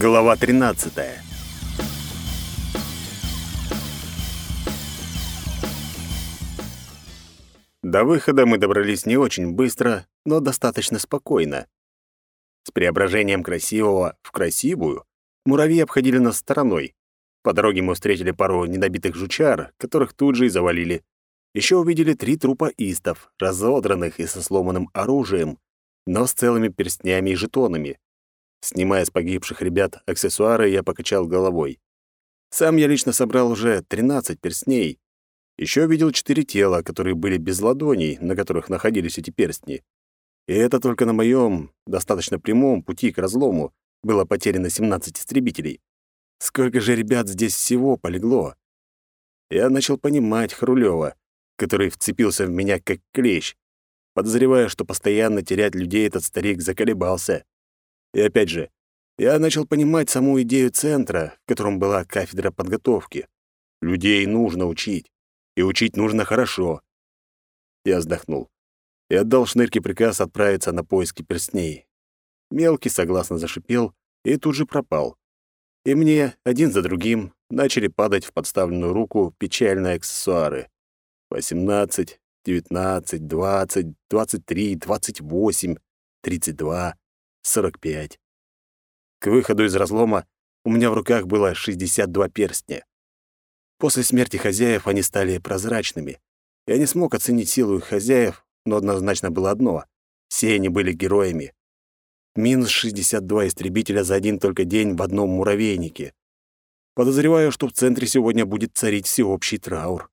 Глава 13. До выхода мы добрались не очень быстро, но достаточно спокойно. С преображением красивого в красивую муравьи обходили нас стороной. По дороге мы встретили пару недобитых жучар, которых тут же и завалили. Еще увидели три трупа истов, разодранных и со сломанным оружием, но с целыми перстнями и жетонами. Снимая с погибших ребят аксессуары, я покачал головой. Сам я лично собрал уже 13 перстней. Еще видел четыре тела, которые были без ладоней, на которых находились эти перстни. И это только на моем, достаточно прямом пути к разлому было потеряно 17 истребителей. Сколько же ребят здесь всего полегло? Я начал понимать Хрулева, который вцепился в меня как клещ, подозревая, что постоянно терять людей этот старик заколебался. И опять же, я начал понимать саму идею центра, в котором была кафедра подготовки. Людей нужно учить, и учить нужно хорошо. Я вздохнул и отдал Шнырке приказ отправиться на поиски перстней. Мелкий согласно зашипел и тут же пропал. И мне, один за другим, начали падать в подставленную руку печальные аксессуары. 18, 19, 20, 23, 28, 32. 45. К выходу из разлома у меня в руках было 62 перстня. После смерти хозяев они стали прозрачными. Я не смог оценить силу их хозяев, но однозначно было одно — все они были героями. Минус 62 истребителя за один только день в одном муравейнике. Подозреваю, что в центре сегодня будет царить всеобщий траур.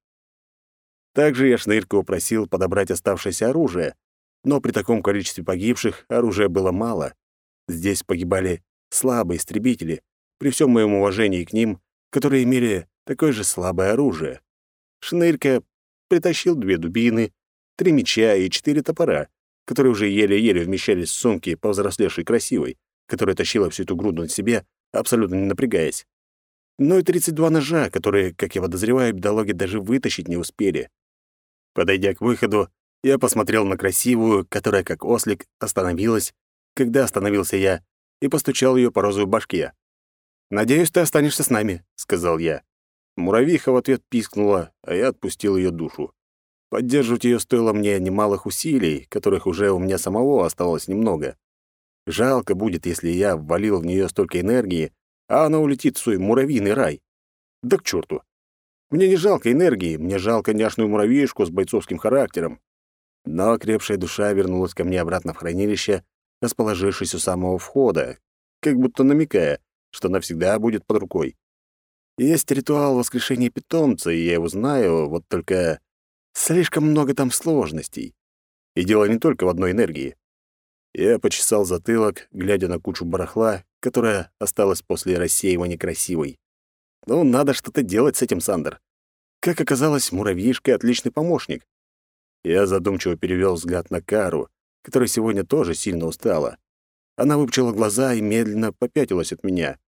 Также я Шнырька упросил подобрать оставшееся оружие, но при таком количестве погибших оружия было мало. Здесь погибали слабые истребители, при всем моем уважении к ним, которые имели такое же слабое оружие. Шнырька притащил две дубины, три меча и четыре топора, которые уже еле-еле вмещались в сумки повзрослевшей красивой, которая тащила всю эту груду на себе, абсолютно не напрягаясь. Ну и 32 ножа, которые, как я подозреваю, бедологи даже вытащить не успели. Подойдя к выходу, я посмотрел на красивую, которая, как ослик, остановилась когда остановился я, и постучал ее по розовой башке. «Надеюсь, ты останешься с нами», — сказал я. Муравьиха в ответ пискнула, а я отпустил ее душу. Поддерживать ее стоило мне немалых усилий, которых уже у меня самого осталось немного. Жалко будет, если я ввалил в нее столько энергии, а она улетит в свой муравьиный рай. Да к черту! Мне не жалко энергии, мне жалко няшную муравьишку с бойцовским характером. Но крепшая душа вернулась ко мне обратно в хранилище, расположившись у самого входа, как будто намекая, что навсегда будет под рукой. Есть ритуал воскрешения питомца, и я его знаю, вот только слишком много там сложностей. И дело не только в одной энергии. Я почесал затылок, глядя на кучу барахла, которая осталась после рассеивания красивой. Ну, надо что-то делать с этим, Сандер. Как оказалось, муравьишка — отличный помощник. Я задумчиво перевел взгляд на Кару, которая сегодня тоже сильно устала. Она выпучила глаза и медленно попятилась от меня.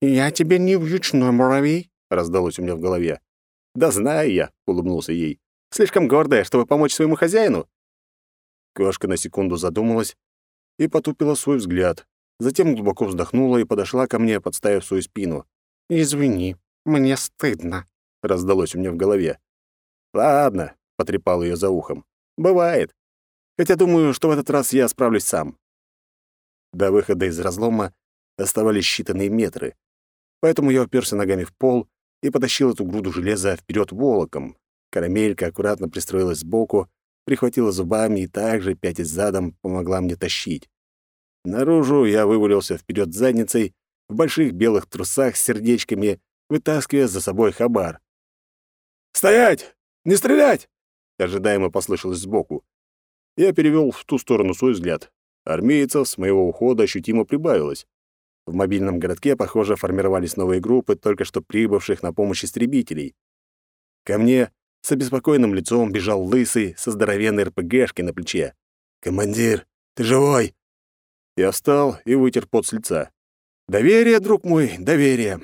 «Я тебе не вьючной муравей», — раздалось у меня в голове. «Да знаю я», — улыбнулся ей. «Слишком гордая, чтобы помочь своему хозяину». Кошка на секунду задумалась и потупила свой взгляд. Затем глубоко вздохнула и подошла ко мне, подставив свою спину. «Извини, мне стыдно», — раздалось у меня в голове. «Ладно», — потрепал ее за ухом. «Бывает. Хотя думаю, что в этот раз я справлюсь сам. До выхода из разлома оставались считанные метры. Поэтому я уперся ногами в пол и потащил эту груду железа вперед волоком. Карамелька аккуратно пристроилась сбоку, прихватила зубами и также, пятясь задом, помогла мне тащить. Наружу я вывалился вперед задницей, в больших белых трусах с сердечками, вытаскивая за собой хабар. «Стоять! Не стрелять!» Ожидаемо послышалось сбоку. Я перевел в ту сторону свой взгляд. Армейцев с моего ухода ощутимо прибавилось. В мобильном городке, похоже, формировались новые группы только что прибывших на помощь истребителей. Ко мне с обеспокоенным лицом бежал лысый со здоровенной РПГшкой на плече. «Командир, ты живой?» Я встал и вытер пот с лица. «Доверие, друг мой, доверие.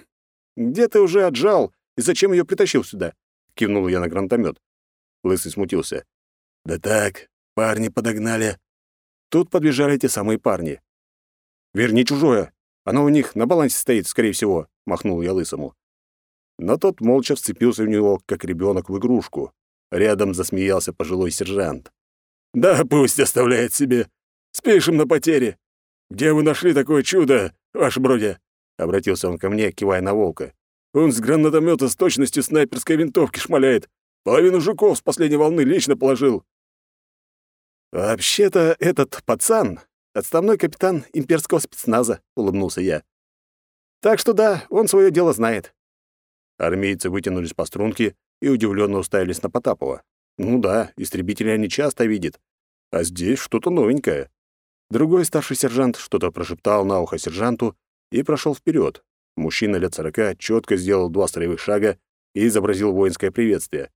Где ты уже отжал и зачем ее притащил сюда?» Кивнул я на гранатомет. Лысый смутился. «Да так, Парни подогнали. Тут подбежали те самые парни. «Верни чужое!» — Оно у них на балансе стоит, скорее всего», — махнул я лысому. Но тот молча вцепился в него, как ребенок в игрушку. Рядом засмеялся пожилой сержант. «Да пусть оставляет себе. Спишем на потере. Где вы нашли такое чудо, ваше бродя?» Обратился он ко мне, кивая на волка. «Он с гранатомета с точностью снайперской винтовки шмаляет. Половину жуков с последней волны лично положил». «Вообще-то этот пацан — отставной капитан имперского спецназа», — улыбнулся я. «Так что да, он свое дело знает». Армейцы вытянулись по струнке и удивленно уставились на Потапова. Ну да, истребители они часто видят. А здесь что-то новенькое. Другой старший сержант что-то прошептал на ухо сержанту и прошел вперед. Мужчина лет сорока четко сделал два строевых шага и изобразил воинское приветствие.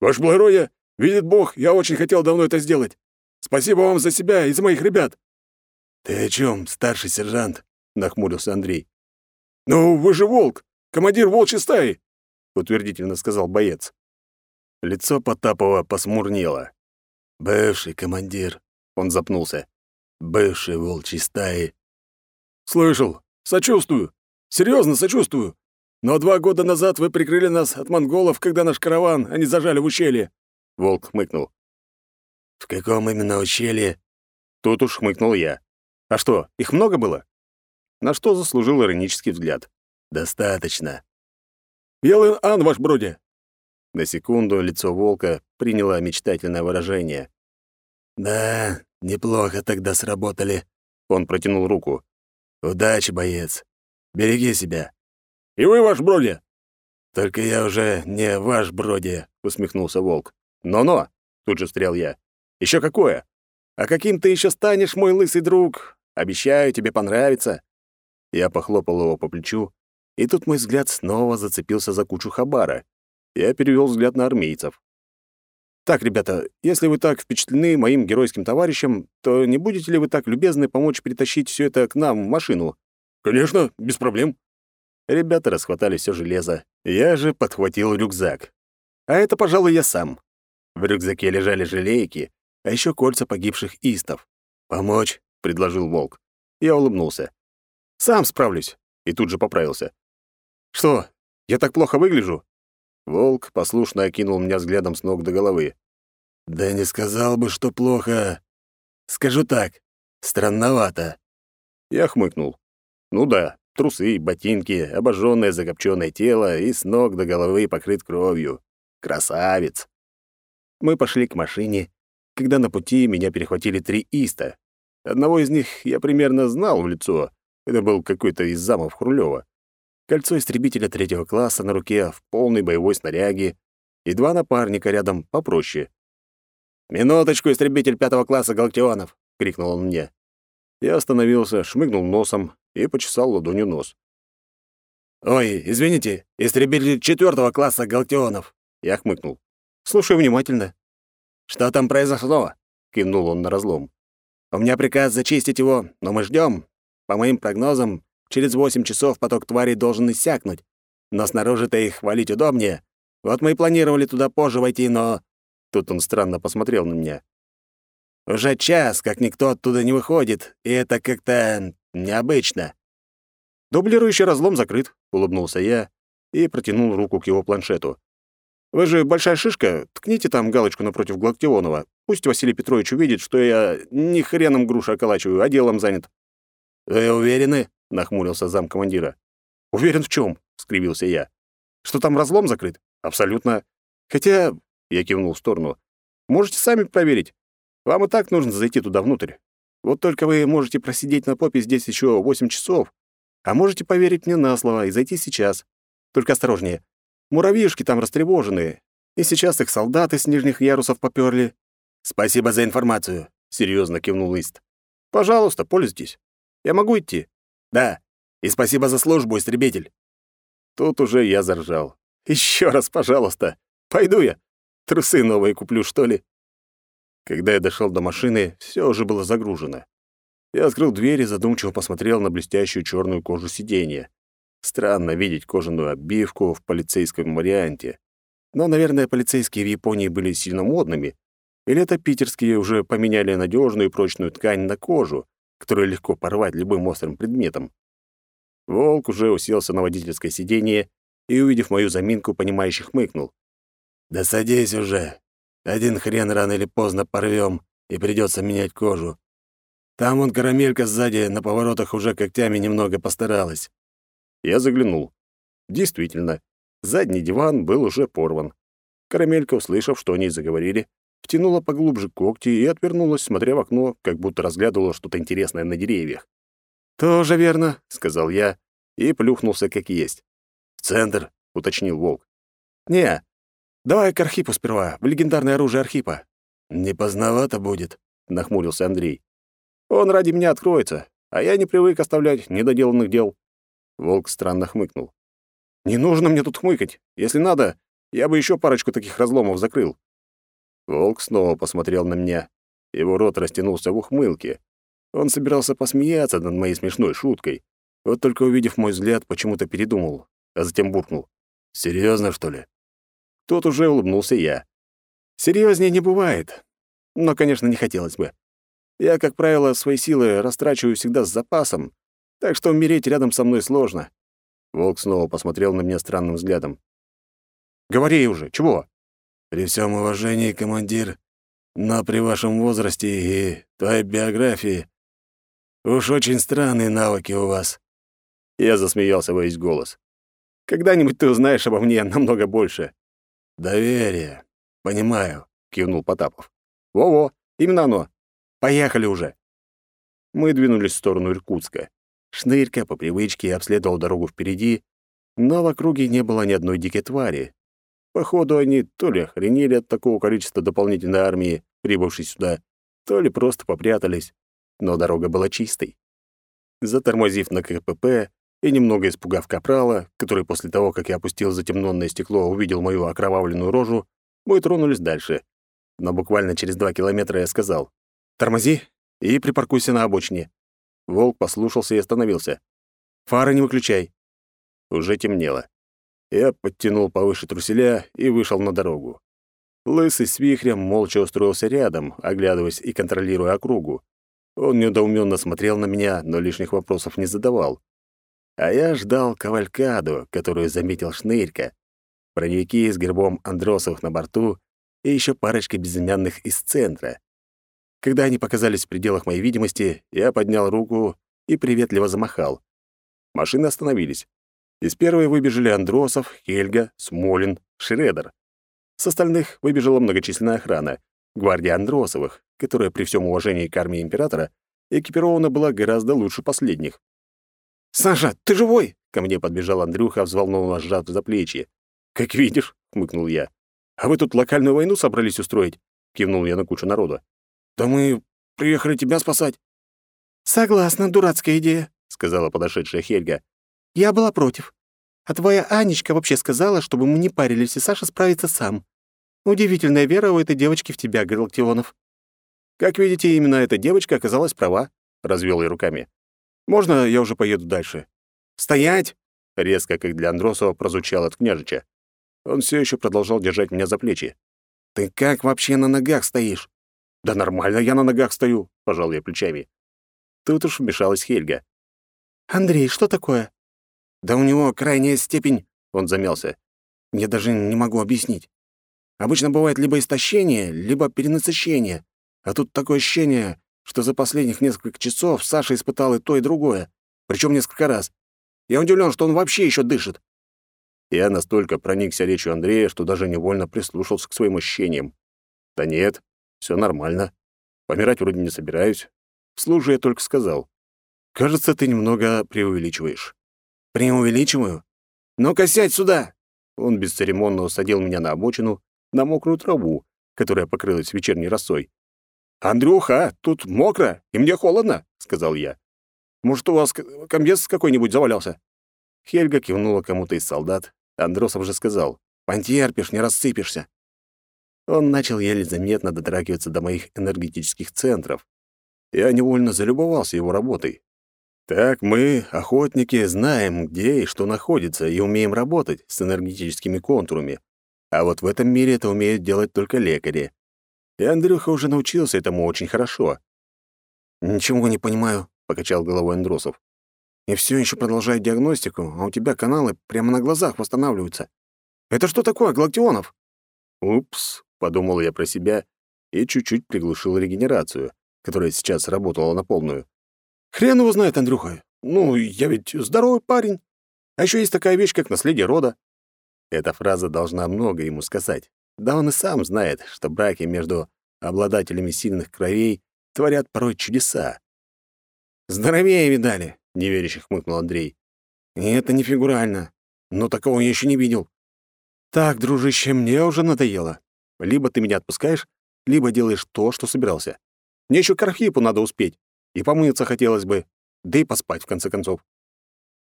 «Ваше благородие, видит Бог, я очень хотел давно это сделать. Спасибо вам за себя и за моих ребят». «Ты о чем, старший сержант?» — нахмурился Андрей. «Ну, вы же волк, командир волчьей стаи», — утвердительно сказал боец. Лицо Потапова посмурнело. «Бывший командир», — он запнулся. «Бывший волчьей стаи». «Слышал. Сочувствую. Серьезно сочувствую. Но два года назад вы прикрыли нас от монголов, когда наш караван они зажали в ущелье». Волк хмыкнул. «В каком именно ущелье?» Тут уж хмыкнул я. «А что, их много было?» На что заслужил иронический взгляд. «Достаточно». «Елен Ан, ваш бродя, на секунду лицо волка приняло мечтательное выражение. «Да, неплохо тогда сработали». Он протянул руку. «Удачи, боец. Береги себя». «И вы, ваш Броди!» «Только я уже не ваш Броди», — усмехнулся волк. «Но-но!» — тут же встрял я. Еще какое? А каким ты еще станешь, мой лысый друг? Обещаю, тебе понравится». Я похлопал его по плечу, и тут мой взгляд снова зацепился за кучу хабара. Я перевел взгляд на армейцев. «Так, ребята, если вы так впечатлены моим геройским товарищем, то не будете ли вы так любезны помочь притащить все это к нам в машину?» «Конечно, без проблем». Ребята расхватали все железо. Я же подхватил рюкзак. А это, пожалуй, я сам. В рюкзаке лежали желейки, а еще кольца погибших истов. «Помочь?» — предложил Волк. Я улыбнулся. «Сам справлюсь». И тут же поправился. «Что, я так плохо выгляжу?» Волк послушно окинул меня взглядом с ног до головы. «Да не сказал бы, что плохо. Скажу так, странновато». Я хмыкнул. «Ну да, трусы, ботинки, обожженное закопченное тело и с ног до головы покрыт кровью. Красавец!» Мы пошли к машине, когда на пути меня перехватили три иста. Одного из них я примерно знал в лицо. Это был какой-то из замов Хрулёва кольцо истребителя третьего класса на руке в полной боевой снаряге и два напарника рядом попроще. «Минуточку, истребитель пятого класса Галактионов!» — крикнул он мне. Я остановился, шмыгнул носом и почесал ладонью нос. «Ой, извините, истребитель четвертого класса Галактионов!» Я хмыкнул. «Слушай внимательно». «Что там произошло?» — кивнул он на разлом. «У меня приказ зачистить его, но мы ждем. По моим прогнозам, Через восемь часов поток тварей должен иссякнуть. Но снаружи-то их валить удобнее. Вот мы и планировали туда позже войти, но...» Тут он странно посмотрел на меня. «Уже час, как никто оттуда не выходит, и это как-то необычно». «Дублирующий разлом закрыт», — улыбнулся я и протянул руку к его планшету. «Вы же большая шишка, ткните там галочку напротив Галактионова. Пусть Василий Петрович увидит, что я не хреном груши околачиваю, а делом занят». «Вы уверены?» нахмурился замкомандира. Уверен в чем? скривился я. Что там разлом закрыт? Абсолютно. Хотя, я кивнул в сторону. Можете сами проверить. Вам и так нужно зайти туда внутрь. Вот только вы можете просидеть на попе здесь еще восемь часов, а можете поверить мне на слово и зайти сейчас. Только осторожнее. Муравьишки там растревоженные, и сейчас их солдаты с нижних ярусов попёрли. Спасибо за информацию, серьезно кивнул Ист. Пожалуйста, пользуйтесь. Я могу идти. «Да. И спасибо за службу, истребитель». Тут уже я заржал. Еще раз, пожалуйста. Пойду я. Трусы новые куплю, что ли?» Когда я дошел до машины, все уже было загружено. Я открыл дверь и задумчиво посмотрел на блестящую черную кожу сиденья. Странно видеть кожаную обивку в полицейском варианте. Но, наверное, полицейские в Японии были сильно модными. Или это питерские уже поменяли надежную и прочную ткань на кожу, которую легко порвать любым острым предметом. Волк уже уселся на водительское сиденье и, увидев мою заминку, понимающе хмыкнул. «Да садись уже. Один хрен рано или поздно порвем, и придется менять кожу. Там он карамелька сзади на поворотах уже когтями немного постаралась». Я заглянул. Действительно, задний диван был уже порван. Карамелька, услышав, что они заговорили, втянула поглубже когти и отвернулась, смотря в окно, как будто разглядывала что-то интересное на деревьях. «Тоже верно», — сказал я и плюхнулся как есть. «В центр», — уточнил Волк. «Не, давай к Архипу сперва, в легендарное оружие Архипа». «Не поздновато будет», — нахмурился Андрей. «Он ради меня откроется, а я не привык оставлять недоделанных дел». Волк странно хмыкнул. «Не нужно мне тут хмыкать. Если надо, я бы еще парочку таких разломов закрыл». Волк снова посмотрел на меня. Его рот растянулся в ухмылке. Он собирался посмеяться над моей смешной шуткой. Вот только увидев мой взгляд, почему-то передумал, а затем буркнул. «Серьезно, что ли?» Тут уже улыбнулся я. Серьезнее не бывает. Но, конечно, не хотелось бы. Я, как правило, свои силы растрачиваю всегда с запасом, так что умереть рядом со мной сложно». Волк снова посмотрел на меня странным взглядом. «Говори уже, чего?» «При всем уважении, командир, но при вашем возрасте и твоей биографии уж очень странные навыки у вас». Я засмеялся во весь голос. «Когда-нибудь ты узнаешь обо мне намного больше». «Доверие. Понимаю», — кивнул Потапов. «Во-во, именно оно. Поехали уже». Мы двинулись в сторону Иркутска. Шнырька по привычке обследовал дорогу впереди, но в округе не было ни одной дикой твари. Походу, они то ли охренели от такого количества дополнительной армии, прибывшей сюда, то ли просто попрятались, но дорога была чистой. Затормозив на КПП и немного испугав капрала, который после того, как я опустил затемненное стекло, увидел мою окровавленную рожу, мы тронулись дальше. Но буквально через два километра я сказал «Тормози и припаркуйся на обочине». Волк послушался и остановился. «Фары не выключай». Уже темнело. Я подтянул повыше труселя и вышел на дорогу. Лысый с вихрем молча устроился рядом, оглядываясь и контролируя округу. Он недоуменно смотрел на меня, но лишних вопросов не задавал. А я ждал кавалькаду, которую заметил Шнырька. Броневики с гербом Андросовых на борту и еще парочка безымянных из центра. Когда они показались в пределах моей видимости, я поднял руку и приветливо замахал. Машины остановились. Из первой выбежали Андросов, Хельга, Смолин, Шредер. С остальных выбежала многочисленная охрана, гвардия Андросовых, которая при всем уважении к армии императора экипирована была гораздо лучше последних. «Саша, ты живой?» — ко мне подбежал Андрюха, взволнованно сжав за плечи. «Как видишь», — хмыкнул я. «А вы тут локальную войну собрались устроить?» — кивнул я на кучу народа. «Да мы приехали тебя спасать». «Согласна, дурацкая идея», — сказала подошедшая Хельга. «Я была против. А твоя Анечка вообще сказала, чтобы мы не парились, и Саша справится сам. Удивительная вера у этой девочки в тебя, Галактионов». «Как видите, именно эта девочка оказалась права», — развел я руками. «Можно я уже поеду дальше?» «Стоять!» — резко, как для Андросова, прозвучало от княжича. Он все еще продолжал держать меня за плечи. «Ты как вообще на ногах стоишь?» «Да нормально я на ногах стою», — пожал я плечами. Тут уж вмешалась Хельга. «Андрей, что такое?» «Да у него крайняя степень...» — он замялся. «Я даже не могу объяснить. Обычно бывает либо истощение, либо перенасыщение. А тут такое ощущение, что за последних несколько часов Саша испытал и то, и другое. Причем несколько раз. Я удивлен, что он вообще еще дышит». Я настолько проникся речью Андрея, что даже невольно прислушался к своим ощущениям. «Да нет, все нормально. Помирать вроде не собираюсь. Вслух же я только сказал. Кажется, ты немного преувеличиваешь. Преувеличиваю? Ну-ка, сядь сюда!» Он бесцеремонно усадил меня на обочину, на мокрую траву, которая покрылась вечерней росой. «Андрюха, тут мокро, и мне холодно», — сказал я. «Может, у вас комбез какой-нибудь завалялся?» Хельга кивнула кому-то из солдат. Андросов же сказал. «Потерпишь, не рассыпешься». Он начал еле заметно дотрагиваться до моих энергетических центров. Я невольно залюбовался его работой. Так мы, охотники, знаем, где и что находится, и умеем работать с энергетическими контурами. А вот в этом мире это умеют делать только лекари. И Андрюха уже научился этому очень хорошо. «Ничего не понимаю», — покачал головой Андросов. и все еще продолжает диагностику, а у тебя каналы прямо на глазах восстанавливаются. Это что такое, Галактионов?» «Упс», — подумал я про себя и чуть-чуть приглушил регенерацию, которая сейчас работала на полную. «Хрен его знает, Андрюха. Ну, я ведь здоровый парень. А еще есть такая вещь, как наследие рода». Эта фраза должна много ему сказать. Да он и сам знает, что браки между обладателями сильных кровей творят порой чудеса. «Здоровее видали», — неверяще хмыкнул Андрей. «И это не фигурально. Но такого я еще не видел. Так, дружище, мне уже надоело. Либо ты меня отпускаешь, либо делаешь то, что собирался. Мне еще к Архипу надо успеть. И помыться хотелось бы. Да и поспать, в конце концов».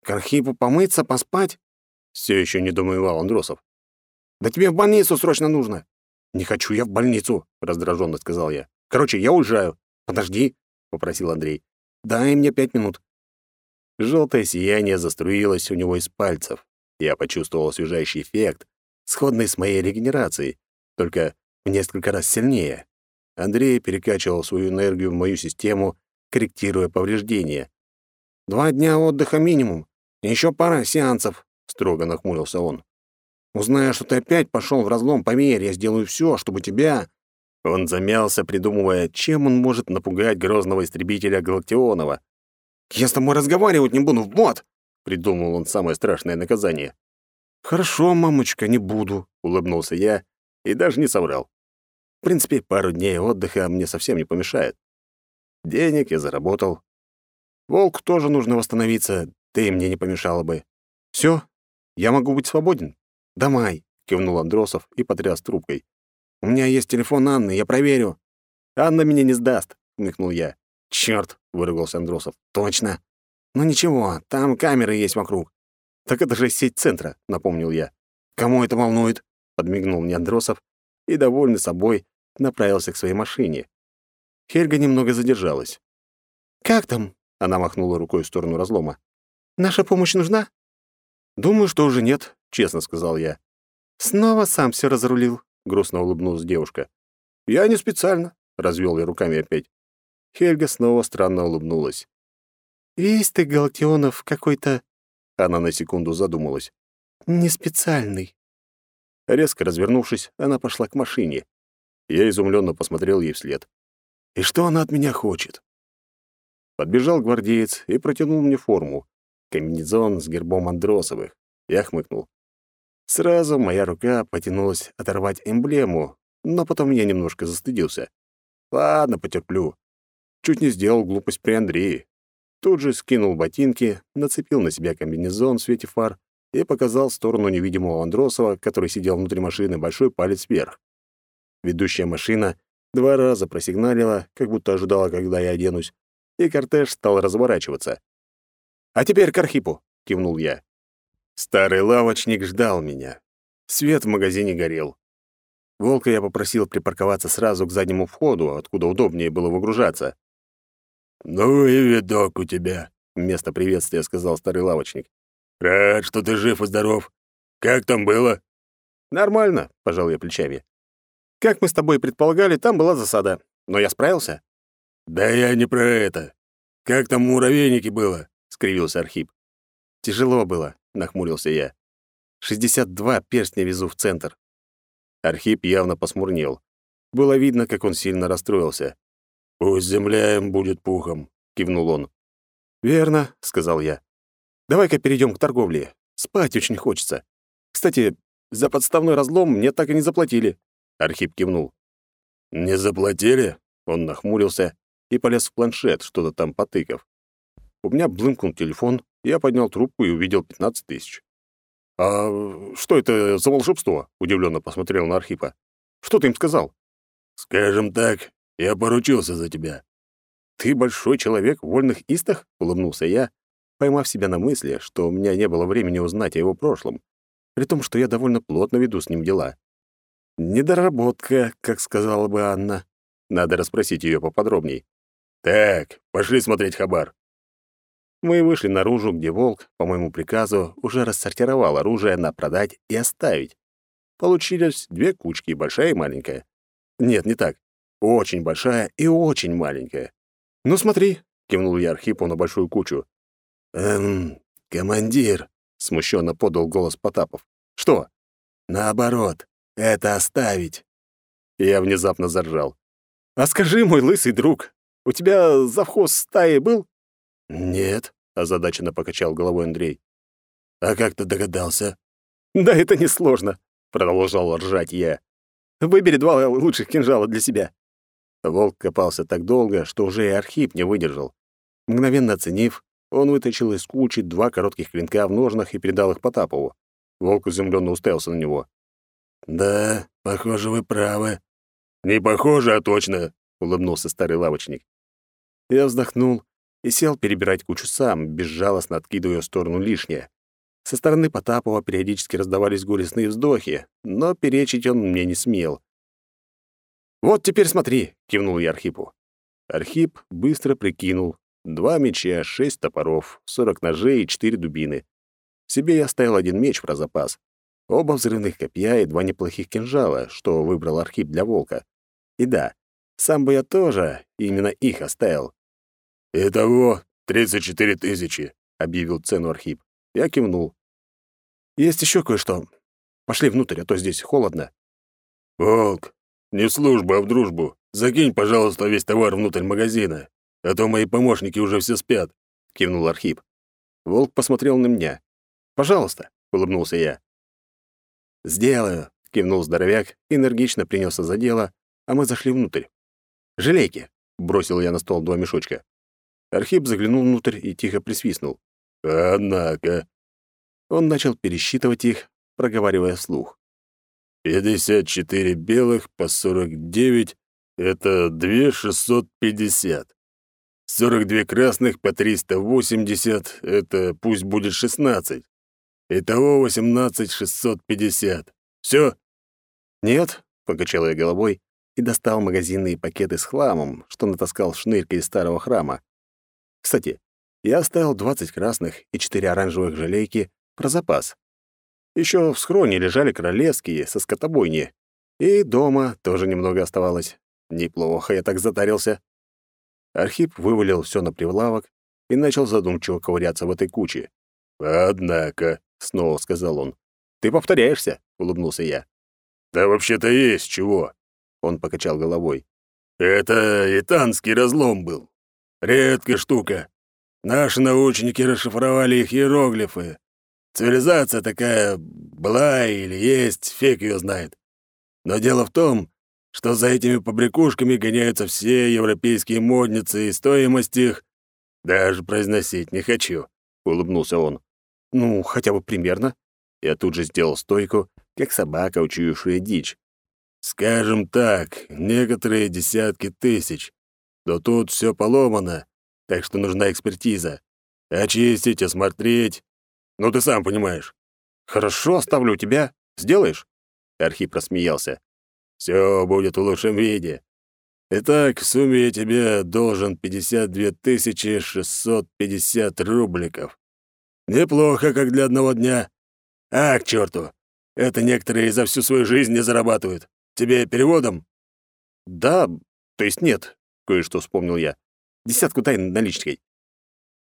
«К Архипу помыться, поспать?» Все еще не думал Андросов. «Да тебе в больницу срочно нужно!» «Не хочу я в больницу», — раздраженно сказал я. «Короче, я уезжаю». «Подожди», — попросил Андрей. «Дай мне пять минут». Желтое сияние заструилось у него из пальцев. Я почувствовал освежающий эффект, сходный с моей регенерацией, только в несколько раз сильнее. Андрей перекачивал свою энергию в мою систему, корректируя повреждения. «Два дня отдыха минимум. Еще пара сеансов», — строго нахмурился он. «Узнаю, что ты опять пошел в разлом, поверь, я сделаю все, чтобы тебя...» Он замялся, придумывая, чем он может напугать грозного истребителя Галактионова. «Я с тобой разговаривать не буду, вот!» — придумал он самое страшное наказание. «Хорошо, мамочка, не буду», — улыбнулся я и даже не соврал. В принципе, пару дней отдыха мне совсем не помешает. Денег я заработал. Волк тоже нужно восстановиться, да и мне не помешало бы. Все, я могу быть свободен. Домой, кивнул Андросов и потряс трубкой. У меня есть телефон Анны, я проверю. Анна меня не сдаст, хмыкнул я. Черт, выругался Андросов. Точно. Ну ничего, там камеры есть вокруг. Так это же сеть центра, напомнил я. Кому это волнует? Подмигнул мне Андросов и, довольный собой, направился к своей машине. Хельга немного задержалась. «Как там?» — она махнула рукой в сторону разлома. «Наша помощь нужна?» «Думаю, что уже нет», — честно сказал я. «Снова сам все разрулил», — грустно улыбнулась девушка. «Я не специально», — развел я руками опять. Хельга снова странно улыбнулась. «Весь ты, Галактионов, какой-то...» Она на секунду задумалась. «Не специальный». Резко развернувшись, она пошла к машине. Я изумленно посмотрел ей вслед. «И что она от меня хочет?» Подбежал гвардеец и протянул мне форму. Комбинезон с гербом Андросовых. Я хмыкнул. Сразу моя рука потянулась оторвать эмблему, но потом я немножко застыдился. Ладно, потерплю. Чуть не сделал глупость при Андрее. Тут же скинул ботинки, нацепил на себя комбинезон в свете фар и показал в сторону невидимого Андросова, который сидел внутри машины, большой палец вверх. Ведущая машина два раза просигналила, как будто ожидала, когда я оденусь, и кортеж стал разворачиваться. «А теперь к Архипу!» — кивнул я. Старый лавочник ждал меня. Свет в магазине горел. Волка я попросил припарковаться сразу к заднему входу, откуда удобнее было выгружаться. «Ну и видок у тебя», — вместо приветствия сказал старый лавочник. «Рад, что ты жив и здоров. Как там было?» «Нормально», — пожал я плечами. «Как мы с тобой предполагали, там была засада. Но я справился?» «Да я не про это. Как там у муравейники было?» — скривился Архип. «Тяжело было», — нахмурился я. «Шестьдесят два перстня везу в центр». Архип явно посмурнел. Было видно, как он сильно расстроился. «Пусть земля им будет пухом», — кивнул он. «Верно», — сказал я. «Давай-ка перейдем к торговле. Спать очень хочется. Кстати, за подставной разлом мне так и не заплатили». Архип кивнул. «Не заплатили?» Он нахмурился и полез в планшет, что-то там потыкав. У меня блымкнул телефон, я поднял трубку и увидел 15 тысяч. «А что это за волшебство?» — удивленно посмотрел на Архипа. «Что ты им сказал?» «Скажем так, я поручился за тебя». «Ты большой человек в вольных истах?» — улыбнулся я, поймав себя на мысли, что у меня не было времени узнать о его прошлом, при том, что я довольно плотно веду с ним дела. «Недоработка», как сказала бы Анна. Надо расспросить ее поподробней. «Так, пошли смотреть хабар». Мы вышли наружу, где волк, по моему приказу, уже рассортировал оружие на продать и оставить. Получились две кучки, большая и маленькая. Нет, не так. Очень большая и очень маленькая. «Ну смотри», — кивнул я Архипу на большую кучу. «Эм, командир», — смущенно подал голос Потапов. «Что?» «Наоборот, это оставить». Я внезапно заржал. «А скажи, мой лысый друг, у тебя завхоз стаи был?» «Нет», — озадаченно покачал головой Андрей. «А как ты догадался?» «Да это несложно», — продолжал ржать я. «Выбери два лучших кинжала для себя». Волк копался так долго, что уже и Архип не выдержал. Мгновенно оценив, он вытащил из кучи два коротких клинка в ножнах и передал их Потапову. Волк изумленно уставился на него. «Да, похоже, вы правы». «Не похоже, а точно», — улыбнулся старый лавочник. Я вздохнул и сел перебирать кучу сам, безжалостно откидывая в сторону лишнее. Со стороны Потапова периодически раздавались горестные вздохи, но перечить он мне не смел. «Вот теперь смотри», — кивнул я Архипу. Архип быстро прикинул. Два меча, шесть топоров, сорок ножей и четыре дубины. Себе я оставил один меч про запас. Оба взрывных копья и два неплохих кинжала, что выбрал Архип для волка. И да, сам бы я тоже именно их оставил. «Итого тридцать четыре тысячи», — объявил цену Архип. Я кивнул. «Есть еще кое-что. Пошли внутрь, а то здесь холодно». «Волк, не в службу, а в дружбу. Закинь, пожалуйста, весь товар внутрь магазина, а то мои помощники уже все спят», — кивнул Архип. Волк посмотрел на меня. «Пожалуйста», — улыбнулся я. «Сделаю», — кивнул здоровяк, энергично принялся за дело, а мы зашли внутрь. «Желейки», — бросил я на стол два мешочка. Архип заглянул внутрь и тихо присвистнул. «Однако...» Он начал пересчитывать их, проговаривая вслух. «Пятьдесят четыре белых по сорок девять — это две шестьсот пятьдесят. Сорок две красных по триста восемьдесят — это пусть будет шестнадцать. Итого восемнадцать шестьсот пятьдесят. Все? «Нет», — покачал я головой и достал магазинные пакеты с хламом, что натаскал шнырька из старого храма. Кстати, я оставил 20 красных и 4 оранжевых желейки про запас. Еще в схроне лежали королевские со скотобойни. И дома тоже немного оставалось. Неплохо я так затарился. Архип вывалил все на прилавок и начал задумчиво ковыряться в этой куче. «Однако», — снова сказал он. «Ты повторяешься», — улыбнулся я. «Да вообще-то есть чего», — он покачал головой. «Это итанский разлом был. Редкая штука. Наши научники расшифровали их иероглифы. Цивилизация такая была или есть, фиг ее знает. Но дело в том, что за этими побрякушками гоняются все европейские модницы, и стоимость их даже произносить не хочу», — улыбнулся он. «Ну, хотя бы примерно». Я тут же сделал стойку, как собака, учуявшая дичь. «Скажем так, некоторые десятки тысяч. Но тут все поломано, так что нужна экспертиза. Очистить, осмотреть. Ну, ты сам понимаешь. Хорошо, оставлю тебя. Сделаешь?» Архип рассмеялся. «Все будет в лучшем виде. Итак, в сумме я тебе должен 52 650 рубликов. Неплохо, как для одного дня. А, к черту! Это некоторые за всю свою жизнь не зарабатывают. Тебе переводом?» «Да, то есть нет», — кое-что вспомнил я. Десятку дай наличкой».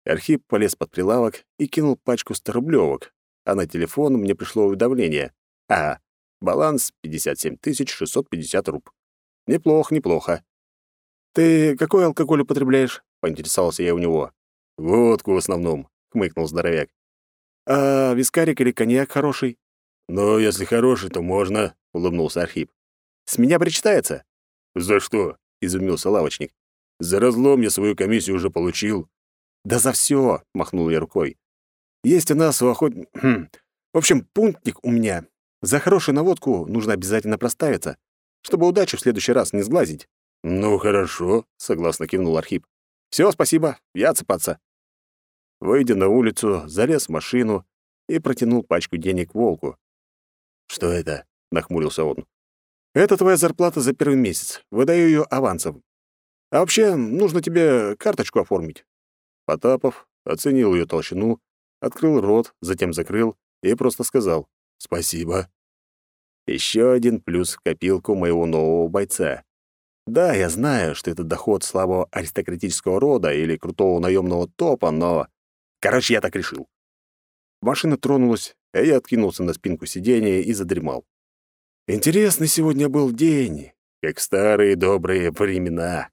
Архип полез под прилавок и кинул пачку сторублёвок, а на телефон мне пришло уведомление. Ага, баланс 57 650 руб. Неплохо, неплохо. «Ты какой алкоголь употребляешь?» — поинтересовался я у него. «Водку в основном», — хмыкнул здоровяк. «А вискарик или коньяк хороший?» «Ну, если хороший, то можно», — улыбнулся Архип. «С меня причитается?» «За что?» — изумился лавочник. За разлом я свою комиссию уже получил». «Да за все, махнул я рукой. «Есть у нас у охот... В общем, пунктик у меня. За хорошую наводку нужно обязательно проставиться, чтобы удачу в следующий раз не сглазить». «Ну, хорошо», — согласно кивнул Архип. Все, спасибо, я отсыпаться». Выйдя на улицу, залез в машину и протянул пачку денег волку. «Что это?» — нахмурился он. «Это твоя зарплата за первый месяц. Выдаю ее авансом. А вообще, нужно тебе карточку оформить». Потапов оценил ее толщину, открыл рот, затем закрыл и просто сказал «Спасибо». Еще один плюс в копилку моего нового бойца. Да, я знаю, что это доход слабого аристократического рода или крутого наемного топа, но Короче, я так решил. Машина тронулась, а я откинулся на спинку сиденья и задремал. Интересный сегодня был день, как старые добрые времена.